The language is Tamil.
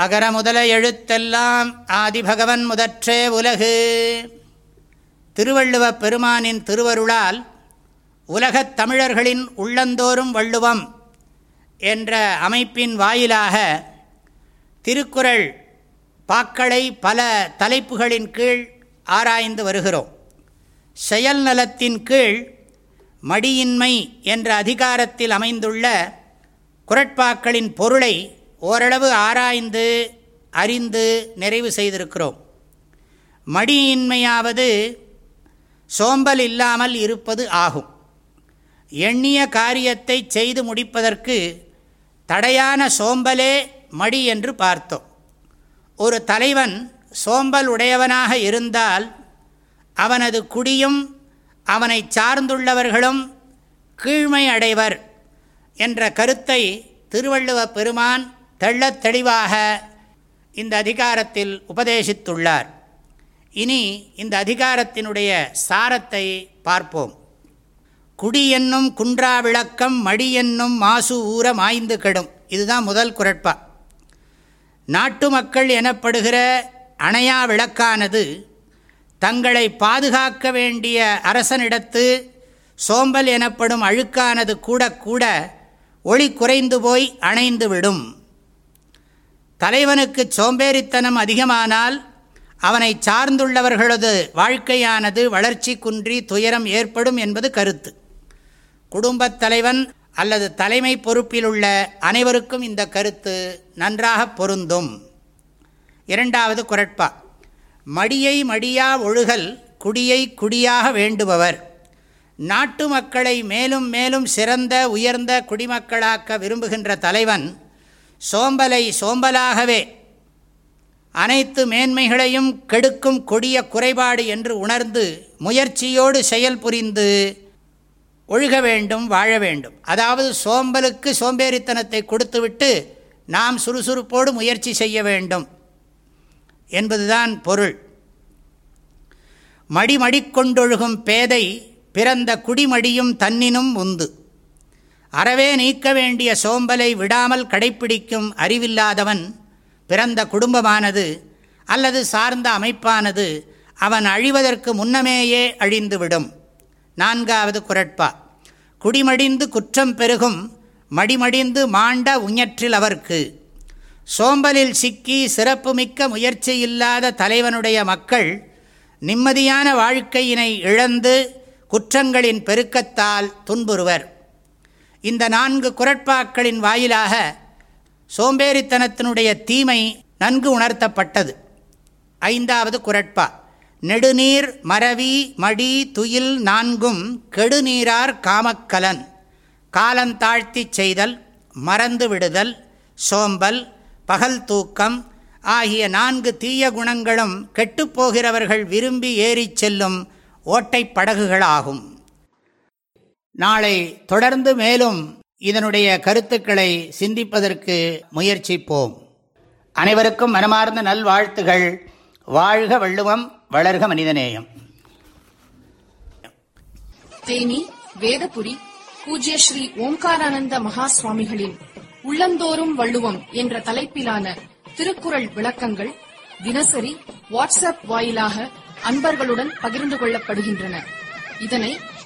அகர முதல எழுத்தெல்லாம் ஆதிபகவன் முதற்றே உலகு. திருவள்ளுவப் பெருமானின் திருவருளால் உலகத் தமிழர்களின் உள்ளந்தோறும் வள்ளுவம் என்ற அமைப்பின் வாயிலாக திருக்குறள் பாக்களை பல தலைப்புகளின் கீழ் ஆராய்ந்து வருகிறோம். செயல் நலத்தின் கீழ் மடியின்மை என்ற அதிகாரத்தில் அமைந்துள்ள குரட்பாக்களின் பொருளை ஓரளவு ஆராய்ந்து அறிந்து நிறைவு செய்திருக்கிறோம். மடியின்மையாவது சோம்பல் இல்லாமல் இருப்பது ஆகும். எண்ணிய காரியத்தை செய்து முடிப்பதற்கு தடையான சோம்பலே மடி என்று பார்த்தோம். ஒரு தலைவன் சோம்பல் உடையவனாக இருந்தால் அவனது குடியும் அவனை சார்ந்துள்ளவர்களும் கீழ்மை அடைவர் என்ற கருத்தை திருவள்ளுவ பெருமான் தெள்ளத் தெளிவாக இந்த அதிகாரத்தில் உபதேசித்துள்ளார். இனி இந்த அதிகாரத்தினுடைய சாரத்தை பார்ப்போம். குடி என்னும் குன்றா விளக்கம் மடி என்னும் மாசு ஊற மாய்ந்து கெடும். இதுதான் முதல் குரட்பா. நாட்டு மக்கள் எனப்படுகிற அணையா விளக்கானது தங்களை பாதுகாக்க வேண்டிய அரசனிடத்து சோம்பல் எனப்படும் அழுக்கானது கூட கூட ஒளி குறைந்து போய் அணைந்து விடும். தலைவனுக்கு சோம்பேறித்தனம் அதிகமானால் அவனை சார்ந்துள்ளவர்களது வாழ்க்கையானது வளர்ச்சி குன்றி துயரம் ஏற்படும் என்பது கருத்து. குடும்பத் தலைவன் அல்லது தலைமை பொறுப்பில் உள்ள அனைவருக்கும் இந்த கருத்து நன்றாக பொருந்தும். இரண்டாவது குரட்பா. மடியை மடியா ஒழுகல் குடியை குடியாக வேண்டுபவர். நாட்டு மக்களை மேலும் மேலும் சிறந்த உயர்ந்த குடிமக்களாக்க விரும்புகின்ற தலைவன் சோம்பலை சோம்பலாகவே. அனைத்து மேன்மைகளையும் கெடுக்கும் கொடிய குறைபாடு என்று உணர்ந்து முயற்சியோடு செயல் புரிந்து ஒழுக வேண்டும் வாழ வேண்டும். அதாவது சோம்பலுக்கு சோம்பேறித்தனத்தை கொடுத்துவிட்டு நாம் சுறுசுறுப்போடு முயற்சி செய்ய வேண்டும் என்பதுதான் பொருள். மடிமடிக்கொண்டொழுகும் பேதை பிறந்த குடிமடியும் தன்னினும் உந்து அறவே நீக்க வேண்டிய சோம்பலை விடாமல் கடைப்பிடிக்கும் அறிவில்லாதவன் பிறந்த குடும்பமானது அல்லது சார்ந்த அமைப்பானது அவன் அழிவதற்கு முன்னமேயே அழிந்துவிடும். நான்காவது குரட்பா. குடிமடிந்து குற்றம் பெருகும் மடிமடிந்து மாண்ட உஞற்றில் அவர்க்கு. சோம்பலில் சிக்கி சிறப்புமிக்க முயற்சி இல்லாத தலைவனுடைய மக்கள் நிம்மதியான வாழ்க்கையினை இழந்து குற்றங்களின் பெருக்கத்தால் துன்புறுவர். இந்த நான்கு குரட்பாக்களின் வாயிலாக சோம்பேறித்தனத்தினுடைய தீமை நன்கு உணர்த்தப்பட்டது. ஐந்தாவது குரட்பா நெடுநீர் மரவி மடி துயில் நான்கும் கெடுநீரார் காமக்கலன். காலந்தாழ்த்தி செய்தல் மறந்து விடுதல் சோம்பல் பகல் தூக்கம் ஆகிய நான்கு தீய குணங்களும் கெட்டுப்போகிறவர்கள் விரும்பி ஏறிச் செல்லும் ஓட்டைப் படகுகளாகும். நாளை தொடர்ந்து மேலும் இதனுடைய கருத்துக்களை சிந்திப்பதற்கு முயற்சிப்போம். அனைவருக்கும் மனமார்ந்த நல்வாழ்த்துகள். வாழ்க வள்ளுவம் வளர்க மனிதநேயம். தேனி வேதபுரி பூஜ்ய ஸ்ரீ ஓம்காரானந்த மகா சுவாமிகளின் உள்ளந்தோறும் வள்ளுவம் என்ற தலைப்பிலான திருக்குறள் விளக்கங்கள் தினசரி வாட்ஸ்அப் வாயிலாக அன்பர்களுடன் பகிர்ந்து கொள்ளப்படுகின்றன. இதனை